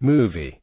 movie.